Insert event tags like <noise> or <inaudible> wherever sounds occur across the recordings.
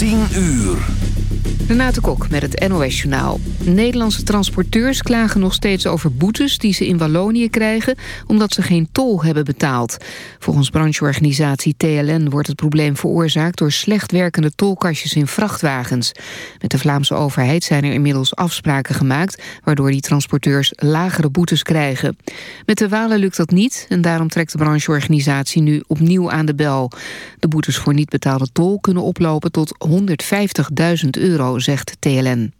10 uur. Renate Kok met het NOS Journaal. Nederlandse transporteurs klagen nog steeds over boetes die ze in Wallonië krijgen... omdat ze geen tol hebben betaald. Volgens brancheorganisatie TLN wordt het probleem veroorzaakt... door slecht werkende tolkastjes in vrachtwagens. Met de Vlaamse overheid zijn er inmiddels afspraken gemaakt... waardoor die transporteurs lagere boetes krijgen. Met de Walen lukt dat niet en daarom trekt de brancheorganisatie nu opnieuw aan de bel. De boetes voor niet betaalde tol kunnen oplopen tot 150.000 euro zegt TLN.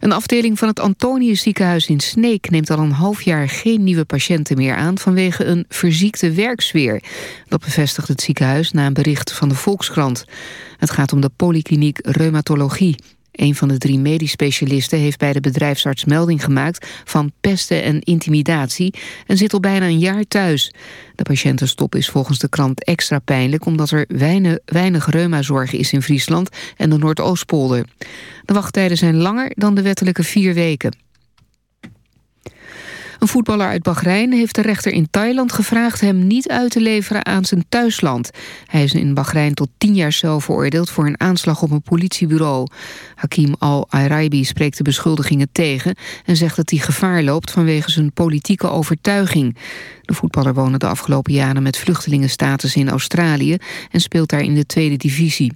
Een afdeling van het Antonius ziekenhuis in Sneek neemt al een half jaar geen nieuwe patiënten meer aan vanwege een verziekte werksfeer. Dat bevestigt het ziekenhuis na een bericht van de Volkskrant. Het gaat om de polykliniek reumatologie. Een van de drie medisch specialisten heeft bij de bedrijfsarts melding gemaakt van pesten en intimidatie en zit al bijna een jaar thuis. De patiëntenstop is volgens de krant extra pijnlijk omdat er weinig, weinig reumazorg is in Friesland en de Noordoostpolder. De wachttijden zijn langer dan de wettelijke vier weken. Een voetballer uit Bahrein heeft de rechter in Thailand gevraagd hem niet uit te leveren aan zijn thuisland. Hij is in Bahrein tot tien jaar cel veroordeeld voor een aanslag op een politiebureau. Hakim al-Araibi spreekt de beschuldigingen tegen en zegt dat hij gevaar loopt vanwege zijn politieke overtuiging. De voetballer woonde de afgelopen jaren met vluchtelingenstatus in Australië en speelt daar in de tweede divisie.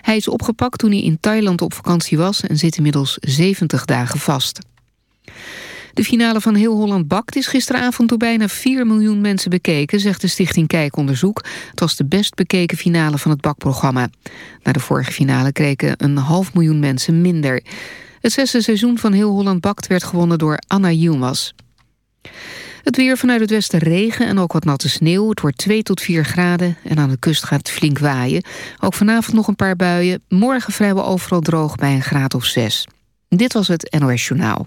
Hij is opgepakt toen hij in Thailand op vakantie was en zit inmiddels 70 dagen vast. De finale van Heel Holland Bakt is gisteravond door bijna 4 miljoen mensen bekeken, zegt de stichting Kijkonderzoek. Het was de best bekeken finale van het bakprogramma. Na de vorige finale kregen een half miljoen mensen minder. Het zesde seizoen van Heel Holland Bakt werd gewonnen door Anna Yilmaz. Het weer vanuit het westen regen en ook wat natte sneeuw. Het wordt 2 tot 4 graden en aan de kust gaat het flink waaien. Ook vanavond nog een paar buien. Morgen vrijwel overal droog bij een graad of 6. Dit was het NOS Journaal.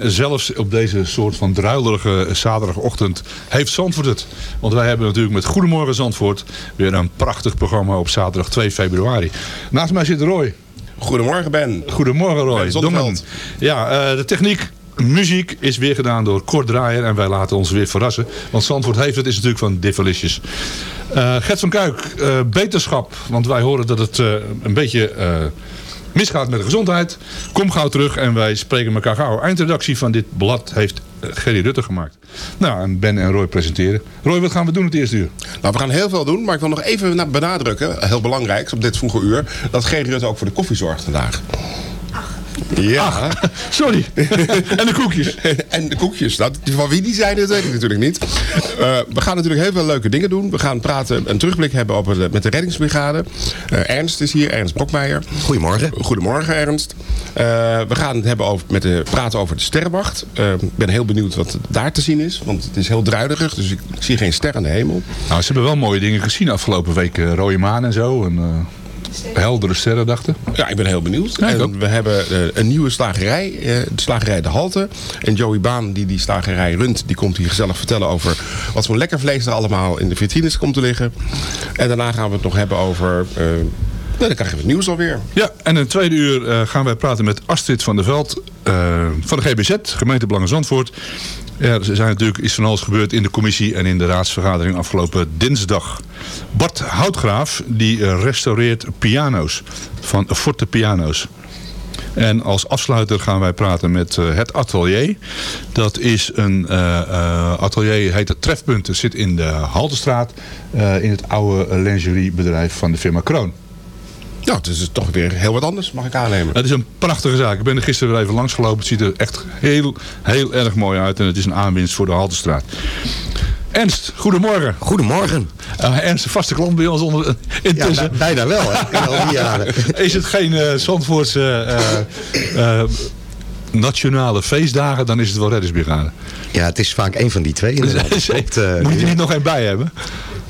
En zelfs op deze soort van druilerige zaterdagochtend heeft Zandvoort het. Want wij hebben natuurlijk met Goedemorgen Zandvoort weer een prachtig programma op zaterdag 2 februari. Naast mij zit Roy. Goedemorgen Ben. Goedemorgen Roy. Ben. Ja, eh, de techniek, muziek is weer gedaan door Kort Draaier. En wij laten ons weer verrassen. Want Zandvoort heeft het, is natuurlijk van Diffalicious. Eh Gert van Kuik, eh, beterschap. Want wij horen dat het een beetje... misgaat met de gezondheid. Kom gauw terug en wij spreken elkaar gauw. Eindredactie van dit blad heeft eh, Gerry Rutte gemaakt. Nou, en Ben en Roy presenteren. Roy, wat gaan we doen het eerste uur? Nou, we gaan heel veel doen, maar ik wil nog even na- benadrukken, heel belangrijk op dit vroege uur, dat G. Rutte ook voor de koffie zorgt vandaag. Ja. <laughs> Sorry. <laughs> en de koekjes. en de koekjes. Nou, van wie die zijn, dat weet ik natuurlijk niet. Eh, we gaan natuurlijk heel veel leuke dingen doen. We gaan praten, een terugblik hebben over de, met de reddingsbrigade. Eh, Ernst is hier, Ernst Brokmeijer. Goedemorgen. Goedemorgen, Ernst. Eh, we gaan het hebben over, met de, praten over de sterrenwacht. Eh, Ik ben heel benieuwd wat daar te zien is. Want het is heel druiderig, dus ik, ik zie geen ster aan de hemel. Nou, ze hebben wel mooie dingen gezien afgelopen week. eh, Rode maan en zo. En, eh, heldere sterren, dachten. Ja, ik ben heel benieuwd. Ja, en we hebben eh, een nieuwe slagerij, eh, de slagerij De Halte. En Joey Baan, die die slagerij runt, die komt hier gezellig vertellen over wat voor lekker vlees er allemaal in de vitrines komt te liggen. En daarna gaan we het nog hebben over... eh, nou, dan krijgen we het nieuws alweer. Ja, en in het tweede uur gaan wij praten met Astrid van der Veld van de GBZ, gemeente Belangen Zandvoort. Er zijn natuurlijk is van alles gebeurd in de commissie en in de raadsvergadering afgelopen dinsdag. Bart Houtgraaf, die eh, restaureert piano's van Forte Piano's. En als afsluiter gaan wij praten met eh, het atelier. Dat is een eh, eh, atelier, heet het Trefpunt. Het zit in de Haltestraat. eh, in het oude lingeriebedrijf van de firma Kroon. Nou, het is toch weer heel wat anders, mag ik aannemen. Het is een prachtige zaak. Ik ben er gisteren weer even langs gelopen. Het ziet er echt heel, heel erg mooi uit. En het is een aanwinst voor de Haltestraat. Ernst, goedemorgen. Goedemorgen. Uh, Ernst, een vaste klant bij ons onder, Ja, intussen. bij- bijna wel, hè? In al die <laughs> jaren. Is het geen eh Zandvoortse eh, eh, nationale feestdagen, dan is het wel reddingsbrigade. Ja, het is vaak een van die twee inderdaad. <laughs> Moet je er niet nog één bij hebben?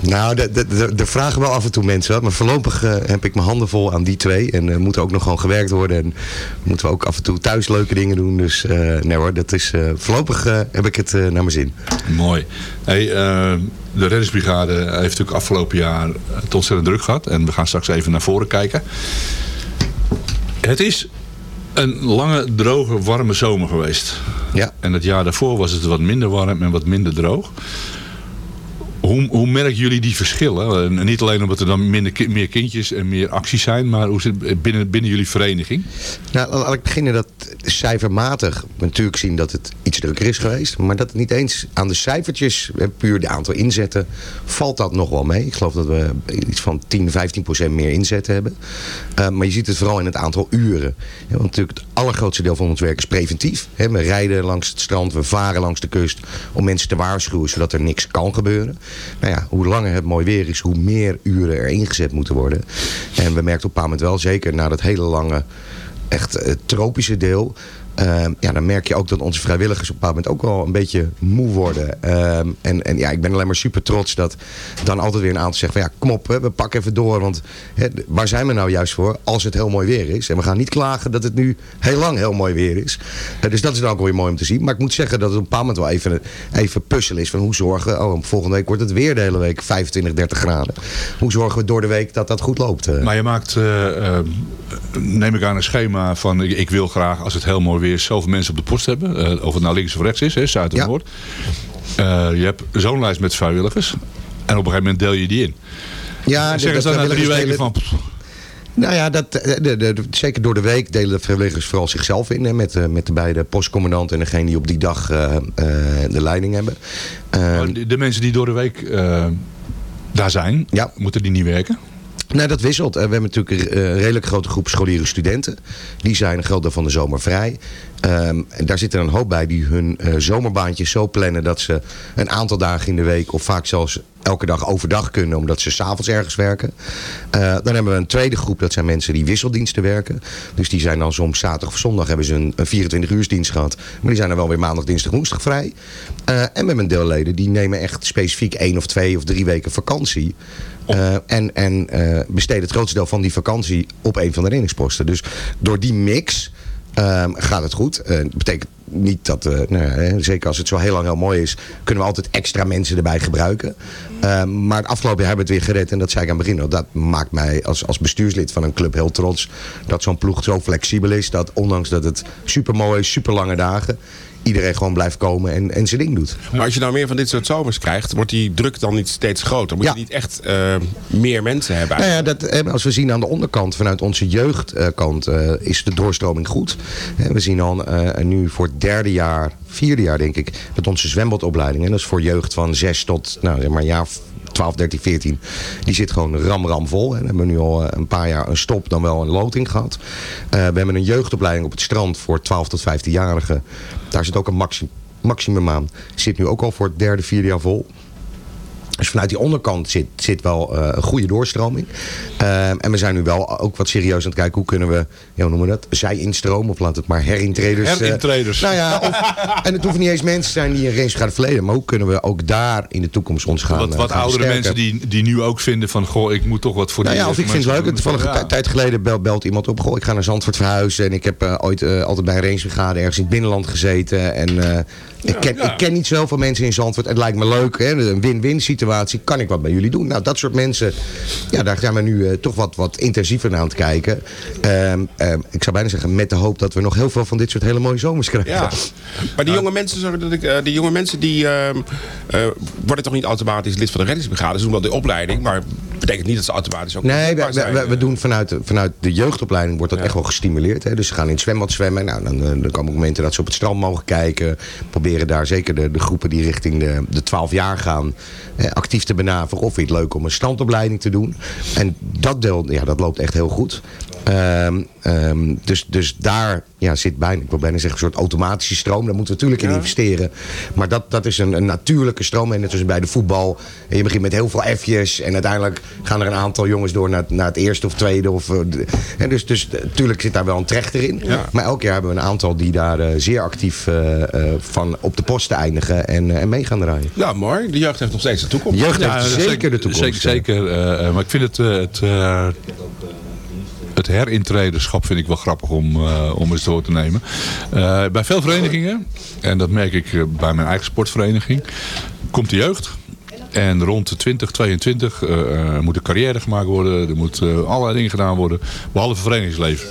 Nou, de- de- de- er vragen wel af en toe mensen wat. Maar voorlopig eh, heb ik mijn handen vol aan die twee. En er moet ook nog gewoon gewerkt worden. En moeten we ook af en toe thuis leuke dingen doen. Dus eh, nee hoor, dat is, eh, voorlopig eh, heb ik het eh, naar mijn zin. Mooi. Hey, eh, de reddingsbrigade heeft natuurlijk afgelopen jaar het ontzettend druk gehad. En we gaan straks even naar voren kijken. Het is een lange, droge, warme zomer geweest. Ja. En het jaar daarvoor was het wat minder warm en wat minder droog. Hoe, hoe merken jullie die verschillen? En niet alleen omdat er dan minder, meer kindjes en meer acties zijn, maar hoe zit binnen, binnen jullie vereniging? Nou, laat ik beginnen dat cijfermatig natuurlijk zien dat het iets drukker is geweest. Maar dat het niet eens aan de cijfertjes, eh, puur de aantal inzetten, valt dat nog wel mee. Ik geloof dat we iets van 10, 15 procent meer inzetten hebben. Eh, maar je ziet het vooral in het aantal uren. Want natuurlijk het allergrootste deel van ons werk is preventief. We rijden langs het strand, we varen langs de kust om mensen te waarschuwen zodat er niks kan gebeuren. Nou ja, hoe langer het mooi weer is, hoe meer uren er ingezet moeten worden. En we merkten op een moment wel, zeker na dat hele lange, echt eh, tropische deel... Ehm, ja, dan merk je ook dat onze vrijwilligers op een bepaald moment ook wel een beetje moe worden. Ehm, en, en ja, ik ben alleen maar super trots dat dan altijd weer een aantal zegt van ja, kom op, hè, we pakken even door. Want hè, waar zijn we nou juist voor als het heel mooi weer is? En we gaan niet klagen dat het nu heel lang heel mooi weer is. Dus dat is dan ook weer mooi om te zien. Maar ik moet zeggen dat het op een bepaald moment wel even, even puzzel is van hoe zorgen, oh, volgende week wordt het weer de hele week 25, 30 graden. Hoe zorgen we door de week dat dat goed loopt? eh? Maar je maakt, eh, eh, neem ik aan, een schema van... Ik, ik wil graag, als het heel mooi weer zoveel mensen op de post hebben. Eh, of het nou links of rechts is, hè, zuid of Ja. noord. Je hebt zo'n lijst met vrijwilligers. En op een gegeven moment deel je die in. Ja, En zeggen ze dan na drie weken van... pff, Nou ja, dat, eh, de, zeker door de week delen de vrijwilligers vooral zichzelf in. Hè, met, eh, met de beide postcommandant en degene die op die dag de leiding hebben. Ehm, de, mensen die door de week daar zijn, Ja. moeten die niet werken? Nou, dat wisselt. Eh, We hebben natuurlijk een eh, redelijk grote groep scholieren studenten. Die zijn een groot deel van de zomer vrij. Ehm, daar zitten een hoop bij die hun eh, zomerbaantjes zo plannen... dat ze een aantal dagen in de week of vaak zelfs elke dag overdag kunnen... omdat ze s'avonds ergens werken. Dan hebben we een tweede groep, dat zijn mensen die wisseldiensten werken. Dus die zijn dan soms zaterdag of zondag hebben ze een, een 24 uursdienst gehad. Maar die zijn dan wel weer maandag, dinsdag, woensdag vrij. En we hebben deelleden die nemen echt specifiek één of twee of drie weken vakantie... Eh, en en eh, besteden het grootste deel van die vakantie op een van de reddingsposten. Dus door die mix ehm, gaat het goed. Eh, Dat betekent niet dat, nou hè, zeker als het zo heel lang heel mooi is, kunnen we altijd extra mensen erbij gebruiken. Ehm, maar het afgelopen jaar hebben we het weer gered. En dat zei ik aan het begin. Dat maakt mij als, als bestuurslid van een club heel trots. Dat zo'n ploeg zo flexibel is. Dat ondanks dat het super mooi is, super lange dagen. Iedereen gewoon blijft komen en, en zijn ding doet. Maar als je nou meer van dit soort zomers krijgt, wordt die druk dan niet steeds groter? Moet Ja. je niet echt eh, meer mensen hebben? Nou ja, dat, eh, als we zien aan de onderkant, vanuit onze jeugdkant, eh, is de doorstroming goed. We zien al nu voor het derde jaar, vierde jaar denk ik, dat onze zwembadopleiding, en dat is voor jeugd van 6 tot, nou zeg maar, jaar 12, 13, 14, die zit gewoon ram ram vol. We hebben nu al eh, een paar jaar een stop, dan wel een loting gehad. Eh, we hebben een jeugdopleiding op het strand voor 12 tot 15-jarigen. Daar zit ook een maxi maximum aan. Zit nu ook al voor het derde, vierde jaar vol. Dus vanuit die onderkant zit, zit wel eh, een goede doorstroming. Ehm, en we zijn nu wel ook wat serieus aan het kijken hoe kunnen we, ja, hoe noemen we dat, zij instromen of laat het maar herintreders. eh, Herintreders. nou ja, of- <laughs> en het hoeven niet eens mensen te zijn die een race gaan verleden. Maar hoe kunnen we ook daar in de toekomst ons gaan Wat, eh, wat gaan oudere mensen die, die nu ook vinden van... Goh, ik moet toch wat voor Nou die ja, of ik vind het leuk. Toevallig een tijd geleden belt, belt iemand op. Goh, ik ga naar Zandvoort verhuizen. En ik heb ooit altijd bij een racebrigade ergens in het binnenland gezeten. En ik, ken, ik ken niet zoveel mensen in Zandvoort. Het lijkt me leuk. Hè? Een win-win situatie. Kan ik wat bij jullie doen? Nou, dat soort mensen. Ja, daar zijn we nu eh, toch wat, wat intensiever naar aan het kijken. Ehm, ehm, ik zou bijna zeggen met de hoop dat we nog heel veel van dit soort hele mooie zomers krijgen. Ja, maar die jonge mensen, sorry dat ik, eh, die jonge mensen die ehm, eh, worden toch niet automatisch lid van de reddingsbrigade? Ze doen wel de opleiding, maar betekent niet dat ze automatisch ook Nee, we, we, we, we doen vanuit, de- vanuit de jeugdopleiding wordt dat echt wel gestimuleerd. Hè? Dus ze gaan in het zwembad zwemmen. Nou, dan, dan komen momenten dat ze op het strand mogen kijken. Proberen daar zeker de, de groepen die richting de, de 12 jaar gaan eh, actief te benaderen. Of vind het leuk om een strandopleiding te doen. En dat deel, ja, dat loopt echt heel goed. Ehm, ehm, dus, dus daar ja, zit bijna, ik wil bijna zeggen, een soort automatische stroom. Daar moeten we natuurlijk in investeren. Maar dat, dat is een, een natuurlijke stroom. En net zoals bij de voetbal. En je begint met heel veel F'jes. En uiteindelijk gaan er een aantal jongens door naar, naar het eerste of tweede. Of, eh, en dus, dus natuurlijk zit daar wel een trechter in. Maar elk jaar hebben we een aantal die daar eh, zeer actief eh, eh, van op de posten eindigen. En, eh, en mee gaan draaien. Nou, mooi. De jeugd heeft nog steeds de toekomst. De jeugd Ja, heeft zeker de toekomst. Zeker, zeker eh, eh, maar ik vind het, eh, het, eh, het herintredenschap vind ik wel grappig om, eh, om eens door te nemen. Eh, bij veel verenigingen, en dat merk ik eh, bij mijn eigen sportvereniging, komt de jeugd. En rond de 2022 eh, eh, moet een carrière gemaakt worden. Er moeten allerlei dingen gedaan worden. Behalve verenigingsleven.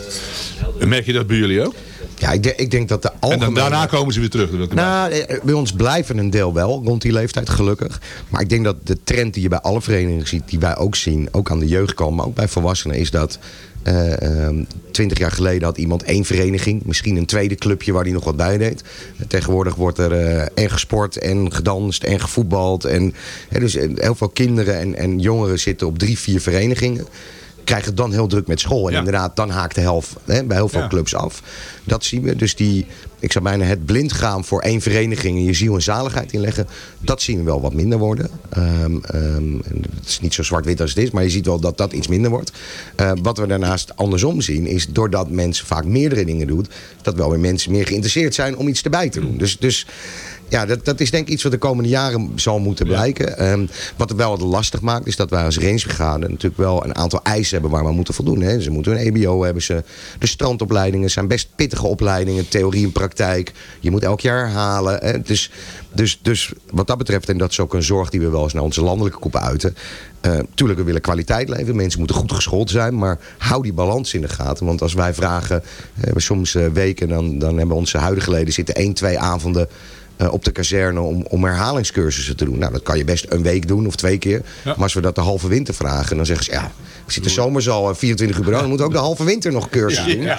En merk je dat bij jullie ook? Ja, ik, denk- ik denk dat de En algemene... dan, daarna komen ze weer terug. Nou, bij ons blijven een deel wel rond die leeftijd, gelukkig. Maar ik denk dat de trend die je bij alle verenigingen ziet, die wij ook zien, ook aan de jeugdkant, maar ook bij volwassenen, is dat eh, ehm, twintig jaar geleden had iemand één vereniging, misschien een tweede clubje waar hij nog wat bij deed. Tegenwoordig wordt er eh, en gesport en gedanst en gevoetbald. En, hè, dus eh, heel veel kinderen en, en jongeren zitten op drie, vier verenigingen. Krijgen het dan heel druk met school. En inderdaad, dan haakt de helft hè, bij heel veel Ja. clubs af. Dat zien we. Dus die, ik zou bijna het blind gaan voor één vereniging en je ziel en zaligheid inleggen. Dat zien we wel wat minder worden. Ehm, ehm, het is niet zo zwart-wit als het is, maar je ziet wel dat dat iets minder wordt. Eh, wat we daarnaast andersom zien, is doordat mensen vaak meerdere dingen doen, dat wel weer mensen meer geïnteresseerd zijn om iets erbij te doen. Dus, dus ja, dat, dat is denk ik iets wat de komende jaren zal moeten blijken. Ehm, wat het wel wat lastig maakt, is dat wij als rangebrigade natuurlijk wel een aantal eisen hebben waar we moeten voldoen. Hè. Ze moeten een EBO hebben, ze, de strandopleidingen zijn best pittige opleidingen, theorie en praktijk. Je moet elk jaar herhalen. Hè. Dus, dus, dus wat dat betreft, en dat is ook een zorg die we wel eens naar onze landelijke koppen uiten. eh, tuurlijk, we willen kwaliteit leveren. Mensen moeten goed geschoold zijn. Maar hou die balans in de gaten. Want als wij vragen, we hebben soms eh, weken, dan, dan hebben onze huidige leden zitten één, twee avonden eh, op de kazerne om, om herhalingscursussen te doen. Nou, dat kan je best een week doen of twee keer. Maar als we dat de halve winter vragen, dan zeggen ze... ja, we zitten zomers al eh, 24 uur per dag... dan moeten we ook de halve winter nog cursus doen.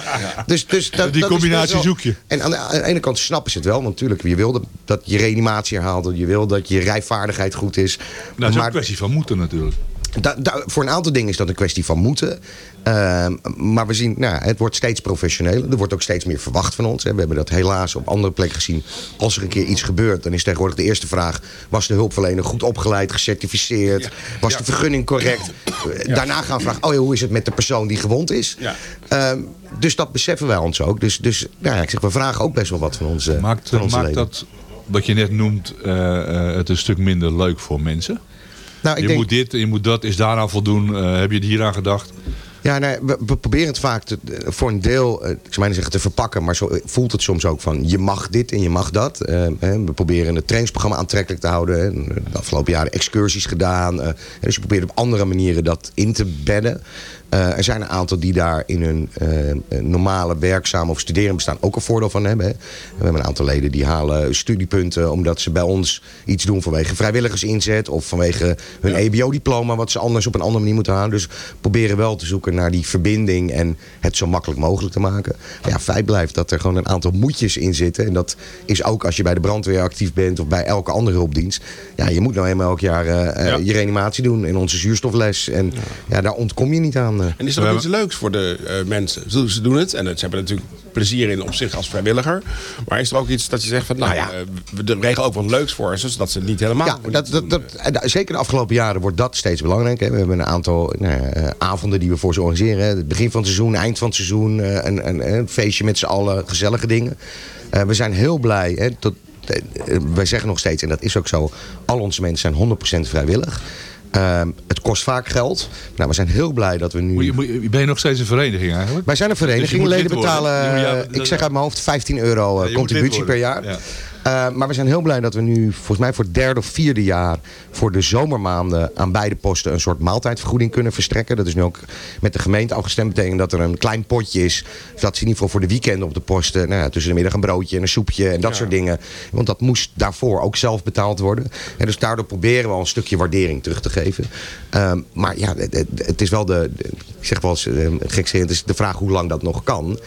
Dus, dus dat, Die dat combinatie wel- zoek je. En aan de, aan de ene kant snappen ze het wel. Want natuurlijk, je wil dat, dat je reanimatie herhaalt. Je wil dat je rijvaardigheid goed is. Nou, dat is maar een kwestie van moeten natuurlijk. Da- da- voor een aantal dingen is dat een kwestie van moeten. Ehm, maar we zien, nou, het wordt steeds professioneler. Er wordt ook steeds meer verwacht van ons. Hè. We hebben dat helaas op andere plekken gezien. Als er een keer iets gebeurt, dan is tegenwoordig de eerste vraag... was de hulpverlener goed opgeleid, gecertificeerd? Was de vergunning correct? Daarna gaan we vragen, oh ja, hoe is het met de persoon die gewond is? Ehm, dus dat beseffen wij ons ook. Dus, dus nou ja, ik zeg, we vragen ook best wel wat van onze, Maakt, van onze maakt leden. dat, wat je net noemt, eh, eh, het een stuk minder leuk voor mensen? Nou, ik je denk- moet dit, je moet dat, is daaraan voldoen. Eh, heb je er hier aan gedacht? Ja, nee, we, we proberen het vaak te- voor een deel, eh, ik zou zeggen, te verpakken. Maar zo eh, voelt het soms ook van, je mag dit en je mag dat. Hè, we proberen het trainingsprogramma aantrekkelijk te houden. hè. De afgelopen jaren excursies gedaan. eh, dus je probeert op andere manieren dat in te bedden. Eh, er zijn een aantal die daar in hun eh, normale werkzaam of studeren bestaan ook een voordeel van hebben. Hè. We hebben een aantal leden die halen studiepunten omdat ze bij ons iets doen vanwege vrijwilligersinzet of vanwege hun EBO-diploma wat ze anders op een andere manier moeten halen. Dus we proberen wel te zoeken naar die verbinding en het zo makkelijk mogelijk te maken. Maar ja, feit blijft dat er gewoon een aantal moedjes in zitten. En dat is ook als je bij de brandweer actief bent of bij elke andere hulpdienst. Ja, je moet nou helemaal elk jaar eh, je reanimatie doen in onze zuurstofles. En ja, daar ontkom je niet aan. Eh. En is er ook iets leuks voor de eh, mensen? Ze, ze doen het en ze hebben natuurlijk plezier in op zich als vrijwilliger. Maar is er ook iets dat je zegt van, nou, ja, we regelen ook wat leuks voor ze, zodat ze het niet helemaal... Ja, dat, dat, dat, da- zeker de afgelopen jaren wordt dat steeds belangrijker. hè. We hebben een aantal nou, eh, avonden die we voor ze organiseren. Het begin van het seizoen, eind van het seizoen. eh, Een, een, een feestje met z'n allen, gezellige dingen. Eh, we zijn heel blij. Hè, tot, eh, eh, wij zeggen nog steeds, en dat is ook zo... al onze mensen zijn 100% vrijwillig. Ehm, het kost vaak geld. Nou, we zijn heel blij dat we nu... Moet je, moet je- ben je nog steeds een vereniging eigenlijk? Wij zijn een Dus vereniging. moet Leden betalen, ja, eh, ik zeg uit mijn hoofd, 15 euro eh, Ja, contributie per jaar. Ja. Eh, maar we zijn heel blij dat we nu, volgens mij voor het derde of vierde jaar... voor de zomermaanden aan beide posten een soort maaltijdvergoeding kunnen verstrekken. Dat is nu ook met de gemeente afgestemd. betekent dat er een klein potje is. Dat ze in ieder geval voor de weekenden op de posten... Nou ja, tussen de middag een broodje en een soepje en dat soort dingen. Want dat moest daarvoor ook zelf betaald worden. En dus daardoor proberen we al een stukje waardering terug te geven. Ehm, maar ja, het, is wel de... ik zeg wel eens, eh, het is de vraag hoe lang dat nog kan...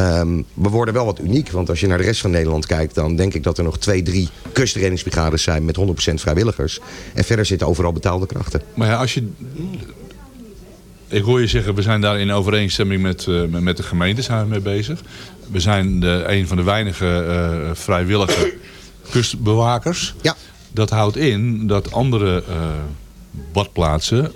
Ehm, we worden wel wat uniek, want als je naar de rest van Nederland kijkt... dan denk ik dat er nog twee, drie kustreddingsbrigades zijn met 100% vrijwilligers. En verder zitten overal betaalde krachten. Maar ja, als je... Ik hoor je zeggen, we zijn daar in overeenstemming met, eh, met- de gemeente zijn we mee bezig. We zijn de, een van de weinige eh, vrijwillige kustbewakers. Ja. Dat houdt in dat andere eh, badplaatsen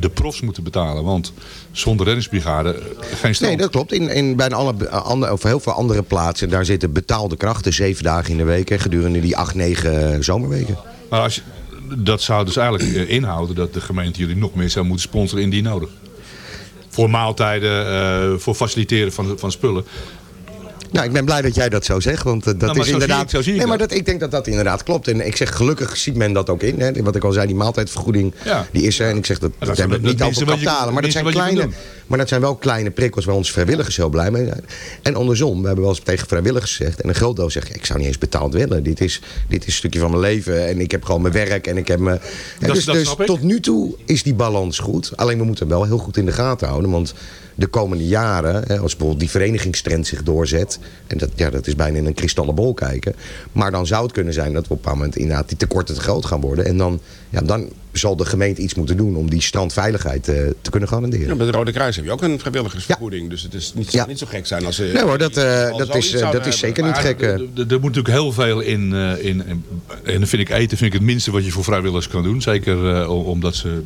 de profs moeten betalen. Want zonder reddingsbrigade eh, geen. Nee, dat klopt. In, in bijna alle, eh, andere, of heel veel andere plaatsen... daar zitten betaalde krachten zeven dagen in de week... hè, gedurende die acht, negen zomerweken. Maar als je, dat zou dus eigenlijk eh, inhouden dat de gemeente jullie nog meer zou moeten sponsoren indien nodig. Voor maaltijden, eh, voor faciliteren van, van spullen. Nou, ik ben blij dat jij dat zo zegt, want eh, dat Nou, is zie inderdaad... ik- zie ik nee, maar dat. ik denk dat dat inderdaad klopt. En ik zeg, gelukkig ziet men dat ook in. Hè. Wat ik al zei, die maaltijdvergoeding, Ja. die is er. En ik zeg, dat, dat hebben we niet je- kapitalen. Maar dat zijn kleine... Maar dat zijn wel kleine prikkels waar onze vrijwilligers heel blij mee zijn. En andersom, we hebben wel eens tegen vrijwilligers gezegd... en een groot deel zegt, ik zou niet eens betaald willen. Dit is, dit is een stukje van mijn leven en ik heb gewoon mijn werk en ik heb mijn... En Dat- dus dat dus tot nu toe is die balans goed. Alleen we moeten hem wel heel goed in de gaten houden. Want de komende jaren, als bijvoorbeeld die verenigingstrend zich doorzet, en dat, ja, dat is bijna in een kristallenbol kijken, maar dan zou het kunnen zijn dat we op een bepaald moment inderdaad die tekorten te groot gaan worden. En dan, ja, dan zal de gemeente iets moeten doen om die strandveiligheid eh, te kunnen garanderen. Ja, met het Rode Kruis heb je ook een vrijwilligersvergoeding. Dus het is niet, Ja. niet zo gek zijn als ze... Nee hoor, dat, eh, dat is, eh, dat is zeker niet gek. eh. Er moet natuurlijk heel veel in, eh, in, in- En dan vind ik eten vind ik het minste wat je voor vrijwilligers kan doen. Zeker eh, om- omdat ze...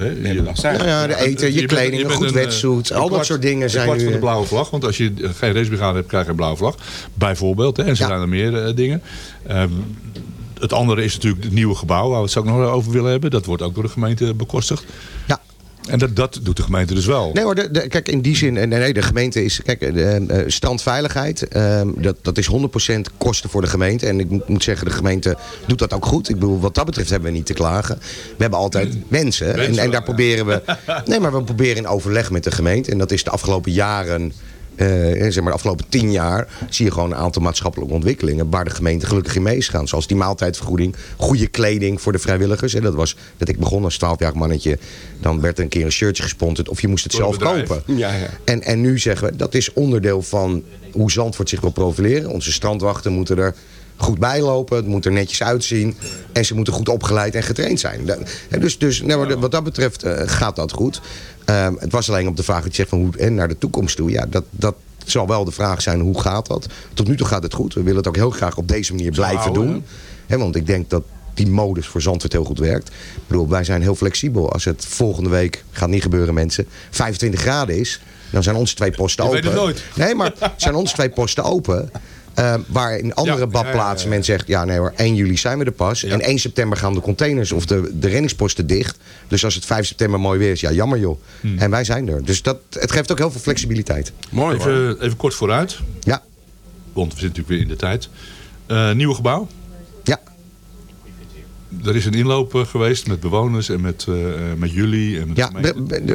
hè, je- Nou ja, de eten, je kleding, een bent goed eh, wetsuit, een al dat soort dingen een zijn kwart nu, van de eh, blauwe vlag. Want als je geen racebrigade hebt, krijg je een blauwe vlag. Bijvoorbeeld. Hè, en zo Ja. zijn er meer eh, dingen. Ehm, het andere is natuurlijk het nieuwe gebouw. Waar we het zo ook nog over willen hebben. Dat wordt ook door de gemeente bekostigd. Ja. En dat, dat doet de gemeente dus wel. Nee hoor, de, de- kijk in die zin, en nee, de gemeente is, kijk, de, eh, strandveiligheid, eh, dat, dat is 100% kosten voor de gemeente. En ik moet, zeggen, de gemeente doet dat ook goed. Ik bedoel, wat dat betreft hebben we niet te klagen. We hebben altijd mensen, en, en daar ja. proberen we, <laughs> nee maar we proberen in overleg met de gemeente. En dat is de afgelopen jaren... eh, zeg maar de afgelopen tien jaar zie je gewoon een aantal maatschappelijke ontwikkelingen waar de gemeente gelukkig in mee is gaan. Zoals die maaltijdvergoeding, goede kleding voor de vrijwilligers. En dat was dat ik begon als 12-jarig mannetje. Dan werd er een keer een shirtje gesponsord of je moest het zelf bedrijf. kopen. Ja, ja. En, en nu zeggen we, dat is onderdeel van hoe Zandvoort zich wil profileren. Onze strandwachten moeten er goed bij lopen. Het moet er netjes uitzien. En ze moeten goed opgeleid en getraind zijn. Dus, dus nou, wat- wat dat betreft eh, gaat dat goed. Ehm, het was alleen op de vraag dat je zegt van hoe, en naar de toekomst toe. Ja, dat, dat zal wel de vraag zijn hoe gaat dat. Tot nu toe gaat het goed. We willen het ook heel graag op deze manier blijven houden, doen. Hè, want ik denk dat die modus voor Zandvoort heel goed werkt. Ik bedoel, wij zijn heel flexibel. Als het volgende week, gaat niet gebeuren mensen, 25 graden is... dan zijn onze twee posten open. weet het nooit. Nee, maar zijn onze twee posten open... eh, waar in andere Ja, ja, ja, badplaatsen ja. men zegt... ja nee hoor, 1 juli zijn we er pas. En 1 september gaan de containers of de, de reddingsposten dicht. Dus als het 5 september mooi weer is, ja jammer joh. Hmm. En wij zijn er. Dus dat, het geeft ook heel veel flexibiliteit. Mooi. Even, even kort vooruit. Ja, Want we zitten natuurlijk weer in de tijd. Eh, nieuwe gebouw. Er is een inloop eh, geweest met bewoners en met, eh, eh, met jullie en met Ja,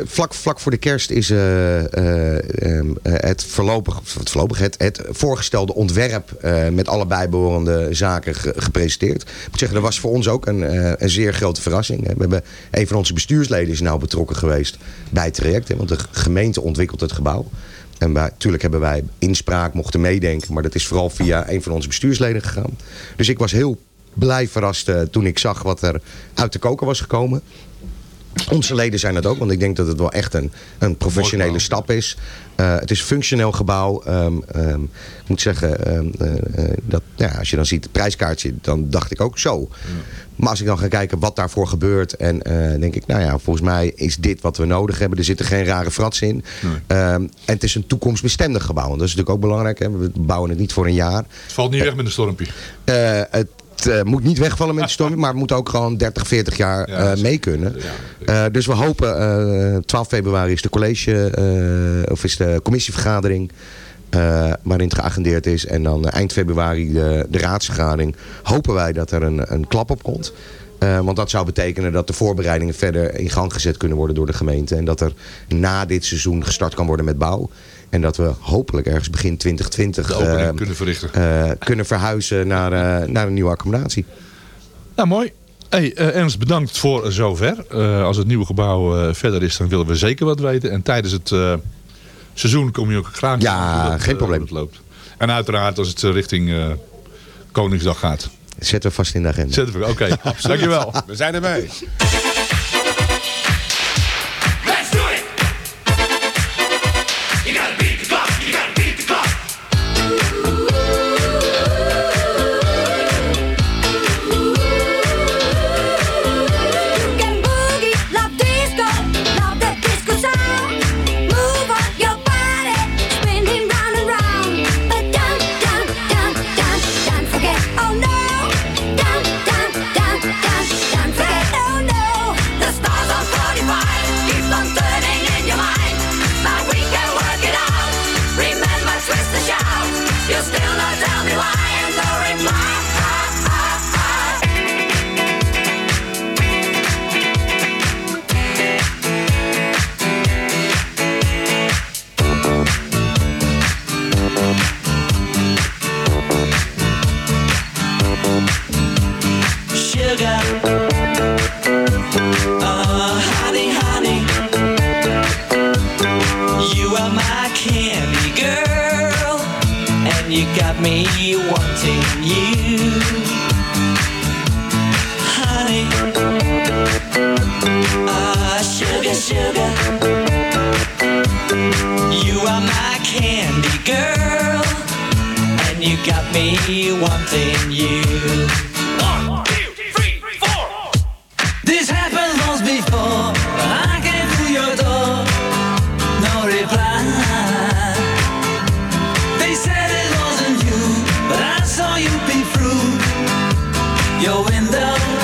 vlak, vlak voor de kerst is eh, eh, ehm, eh, het voorlopig, het, voorlopig het, het voorgestelde ontwerp met alle bijbehorende zaken ge- gepresenteerd. Ik moet zeggen, dat was voor ons ook een, een zeer grote verrassing. We hebben een van onze bestuursleden is nou betrokken geweest bij het traject. Hè, want de gemeente ontwikkelt het gebouw. En natuurlijk hebben wij inspraak, mochten meedenken. Maar dat is vooral via een van onze bestuursleden gegaan. Dus ik was heel blij verrast eh, toen ik zag wat er uit de koker was gekomen. Onze leden zijn dat ook, want ik denk dat het wel echt een, een professionele stap is. Eh, het is een functioneel gebouw. Ehm, ehm, ik moet zeggen, ehm, eh, dat, ja, als je dan ziet het prijskaartje, dan dacht ik ook zo. Maar als ik dan ga kijken wat daarvoor gebeurt, en denk ik, nou ja, volgens mij is dit wat we nodig hebben. Er zitten geen rare frats in. En het is een toekomstbestendig gebouw. En dat is natuurlijk ook belangrijk. Hè? We bouwen het niet voor een jaar. Het valt niet weg met een stormpje. Eh, het eh, moet niet wegvallen met de storm, <laughs> maar het moet ook gewoon 30, 40 jaar Ja, eh, mee kunnen. Eh, dus we hopen, eh 12 februari is de college, of is de commissievergadering. waarin het geagendeerd is. En dan eind februari de, de raadsvergadering. Hopen wij dat er een, een klap op komt. Want dat zou betekenen dat de voorbereidingen verder in gang gezet kunnen worden door de gemeente. En dat er na dit seizoen gestart kan worden met bouw. En dat we hopelijk ergens begin 2020 De opening eh, kunnen verrichten. eh, kunnen verhuizen naar, eh, naar een nieuwe accommodatie. Nou, mooi. Hey, eh, Ernst, bedankt voor zover. Eh, als het nieuwe gebouw eh, verder is, dan willen we zeker wat weten. En tijdens het eh, seizoen kom je ook graag Ja, dat, geen probleem. het loopt. En uiteraard als het richting eh, Koningsdag gaat. Zetten we vast in de agenda. Zetten we, oké. <laughs> Dankjewel. We zijn erbij. You're in the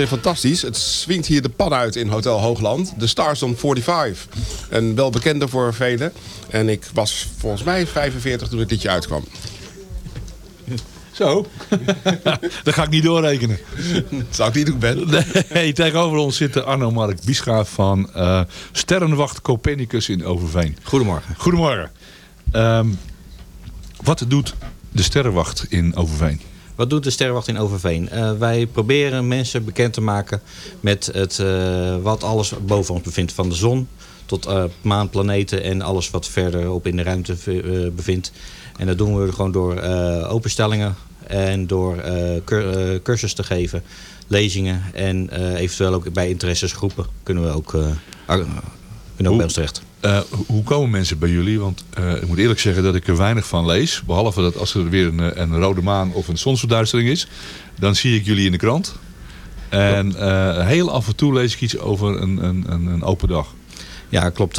weer fantastisch. Het swingt hier de pan uit in Hotel Hoogland. De Stars on 45. Een welbekende voor velen. En ik was volgens mij 45 toen het liedje uitkwam. <laughs> Zo. <laughs> dat ga ik niet doorrekenen. Dat <laughs> zou ik niet doen, Ben. Nee, tegenover ons zit de Arno Mark Biesgraaf van eh, Sterrenwacht Copernicus in Overveen. Goedemorgen. Goedemorgen. Ehm, wat doet de Sterrenwacht in Overveen? Wat doet de Sterrenwacht in Overveen? Eh, wij proberen mensen bekend te maken met het, eh, wat alles boven ons bevindt. Van de zon tot eh, maan, planeten en alles wat verderop in de ruimte bevindt. En dat doen we gewoon door openstellingen en door cur- cursus te geven, lezingen. En eventueel ook bij interessesgroepen kunnen we ook, kunnen ook bij ons terecht. Eh, ho- hoe komen mensen bij jullie? Want eh, ik moet eerlijk zeggen dat ik er weinig van lees. Behalve dat als er weer een, eh, een rode maan of een zonsverduistering is. Dan zie ik jullie in de krant. En heel af en toe lees ik iets over een, een, een, open dag. Ja, klopt.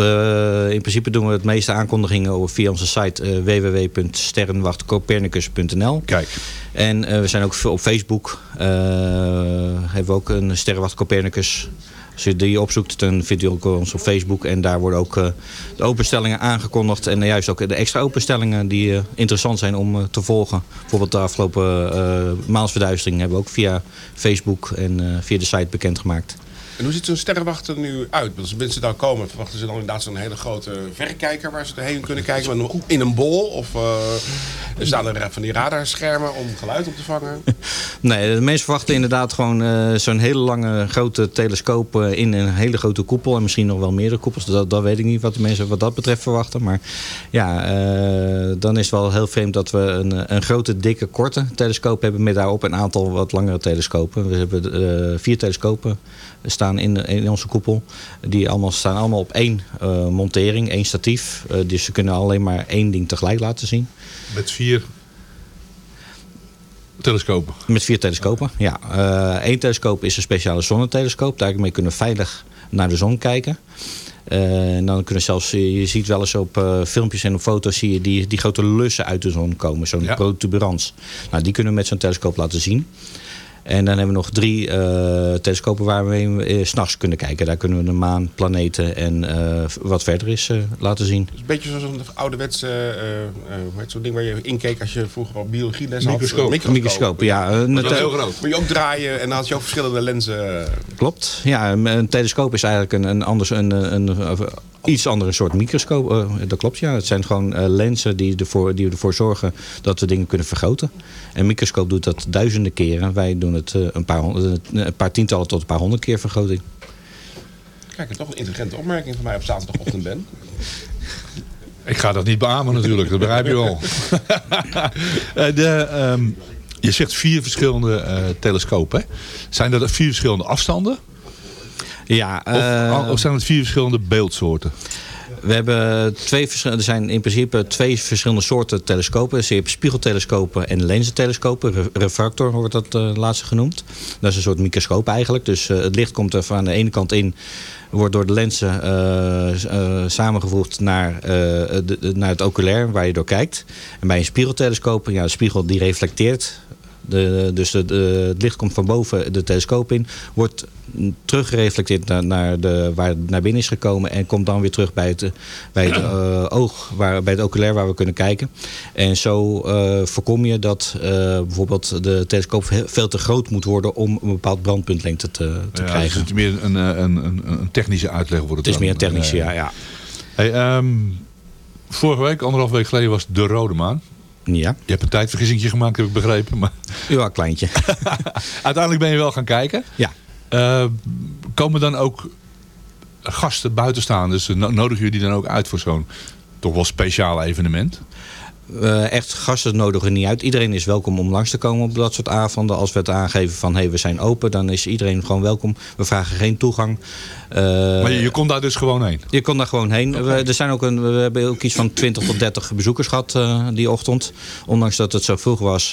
In principe doen we het meeste aankondigingen over- via onze site www.sterrenwachtcopernicus.nl. Kijk. En we zijn ook op Facebook. hebben we ook een Sterrenwacht Copernicus Als je die opzoekt, dan vindt u ook ons op Facebook. En daar worden ook eh, de openstellingen aangekondigd. En juist ook de extra openstellingen die eh, interessant zijn om eh, te volgen. Bijvoorbeeld de afgelopen uh, maansverduistering hebben we ook via Facebook en eh, via de site bekendgemaakt. En hoe ziet zo'n sterrenwachter er nu uit? Als mensen daar komen, verwachten ze dan inderdaad zo'n hele grote verrekijker waar ze erheen kunnen kijken? In een bol? Of uh, staan er van die radarschermen om geluid op te vangen? <laughs> Nee, de mensen verwachten inderdaad gewoon uh, zo'n hele lange grote telescoop in een hele grote koepel. En misschien nog wel meerdere koepels. Dat, dat weet ik niet wat de mensen wat dat betreft verwachten. Maar ja, dan is het wel heel vreemd dat we een, een grote, dikke, korte telescoop hebben. Met daarop een aantal wat langere telescopen. We hebben vier telescopen staan in, in onze koepel. Die allemaal, staan allemaal op één uh, montering, één statief. Uh, dus ze kunnen alleen maar één ding tegelijk laten zien. Met vier telescopen? Met vier telescopen, ja. Eén uh, telescoop is een speciale zonnetelescoop. Daarmee kunnen we veilig naar de zon kijken. Uh, en dan kunnen zelfs, je ziet wel eens op uh, filmpjes en op foto's zie je die, die grote lussen uit de zon komen. Zo'n ja. protuberans. Nou, die kunnen we met zo'n telescoop laten zien. En dan hebben we nog drie uh, telescopen waar we uh, s'nachts kunnen kijken. Daar kunnen we de maan, planeten en uh, wat verder is laten zien. Dus een beetje zoals een ouderwetse zo'n ding waar je inkeek als je vroeger al biologieles had. Microscoop. Microscoop, Microscoop ja. Een dat is heel groot. Moet je ook draaien en dan had je ook verschillende lenzen. Klopt. Ja, een telescoop is eigenlijk een, een anders een, een, een iets andere soort microscoop. Uh, dat klopt, ja. Het zijn gewoon uh, lenzen die ervoor, die ervoor zorgen dat we dingen kunnen vergroten. Een microscoop doet dat duizenden keren. Wij doen het uh, een, paar honderd, een paar tientallen tot een paar honderd keer vergroting. Kijk, toch een intelligente opmerking van mij op zaterdagochtend ben. <laughs> Ik ga dat niet beamen natuurlijk, dat begrijp je wel. <laughs> de, um, je zegt vier verschillende telescopen. Zijn dat vier verschillende afstanden? Ja, of, of, zijn het vier verschillende beeldsoorten? We hebben twee er zijn in principe twee verschillende soorten telescopen. Dus je hebt spiegeltelescopen en lenzentelescopen. Re refractor wordt dat uh, laatste genoemd. Dat is een soort microscoop eigenlijk. Dus uh, het licht komt er van de ene kant in wordt door de lenzen uh, samengevoegd naar, de, naar het oculair waar je door kijkt. En bij een spiegeltelescoop, ja, de spiegel die reflecteert de, dus de, de, het licht komt van boven de telescoop in, wordt teruggereflecteerd naar, naar, de, waar het naar binnen is gekomen en komt dan weer terug bij het, bij het uh, oog, waar, bij het oculair waar we kunnen kijken. En zo uh, voorkom je dat uh, bijvoorbeeld de telescoop veel te groot moet worden om een bepaald brandpuntlengte te, te ja, krijgen. Dus het is meer een, een, een, een technische uitleg wordt het Het is dan. meer technische, ja. ja. Hey, um, vorige week, anderhalf week geleden, was de Rode Maan. Ja. Je hebt een tijdvergissing gemaakt, heb ik begrepen. Maar... Ja, kleintje. <laughs> Uiteindelijk ben je wel gaan kijken. Ja. Uh, komen dan ook gasten buitenstaanders, nodigen jullie dan ook uit voor zo'n toch wel speciaal evenement? Uh, echt gasten nodigen niet uit. Iedereen is welkom om langs te komen op dat soort avonden. Als we het aangeven van hey, we zijn open, dan is iedereen gewoon welkom. We vragen geen toegang. Uh, maar je, je kon daar dus gewoon heen? Je kon daar gewoon heen. Okay. We, er zijn ook een, we hebben ook iets van 20 tot 30 bezoekers gehad uh, die ochtend. Ondanks dat het zo vroeg was,